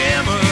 pajamas.